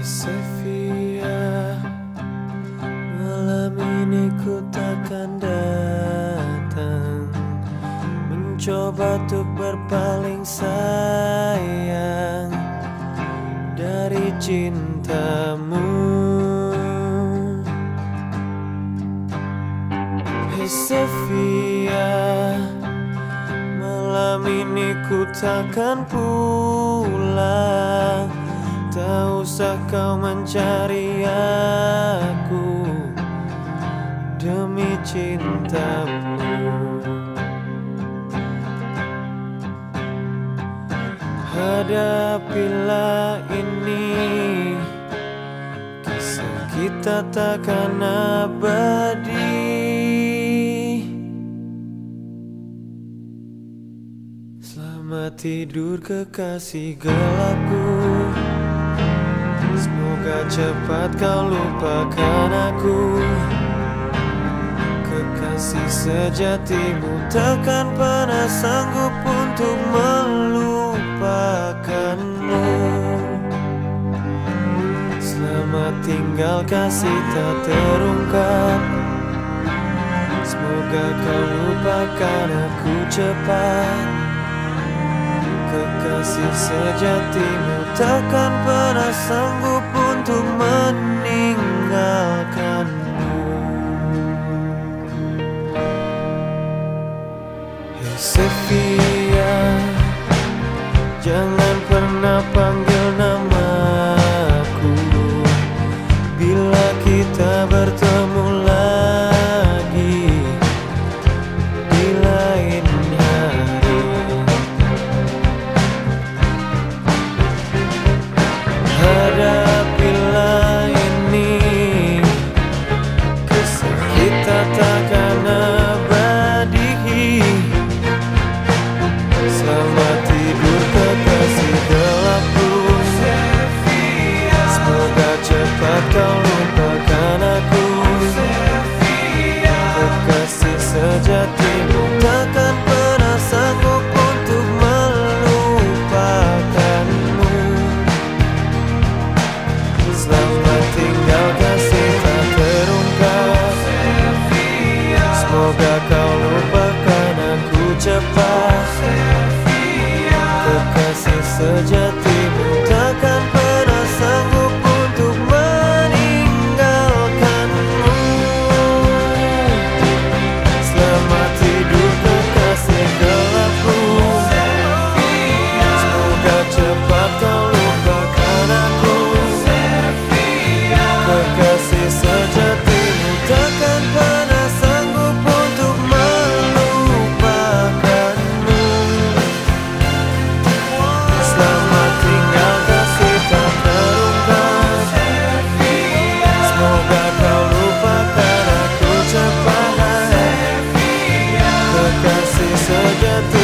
Sofia Malam ini ku takkan datang. Mencoba untuk berpaling sayang Dari cintamu. Hey Sevilla Malam ini ku takkan pulang. Tak usah kau mencari aku Demi cintamu. Hadapilah ini. Kisah kita takkan abadi Selamat tidur kekasih gelapku Semoga cepat kau lupakan aku. Kekasih sejatimu takkan pernah sanggup untuk melupakanmu. Selamat tinggal kasih tak terungkap. Semoga kau lupakan aku cepat. Kekasih sejatimu takkan pernah sanggup untuk meninggalkanmu. Hey Sophia Jangan pernah panggil kau lupakan aku cepat. Kekasih sejati segera